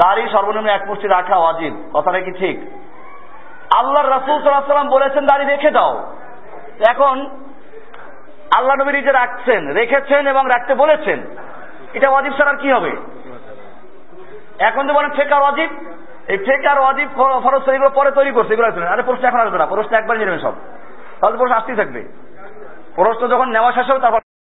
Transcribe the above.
দাড়ি সর্বনিম্ন এক মুষ্টি রাখা ওয়াজিব। কথাটা কি ঠিক? আল্লাহ রাসুল সাল্লাম বলেছেন, দাড়ি রেখে দাও। এখন আল্লাহ নবী নিজে রাখছেন, রেখেছেন এবং রাখতে বলেছেন। এটা ওয়াজিব ছাড়া কি হবে? এখন তো বলেন, ফেকার ওয়াজিব। এই ফেকার ওয়াজিব ফরজ এগুলো পরে তৈরি করছে, এগুলো আরে প্রশ্ন এখন আসবে না, প্রশ্ন একবার নিয়ে নেবেন সব। তাহলে প্রশ্ন আসতেই থাকবে। প্রশ্ন যখন নেওয়া শেষ হবে, তারপর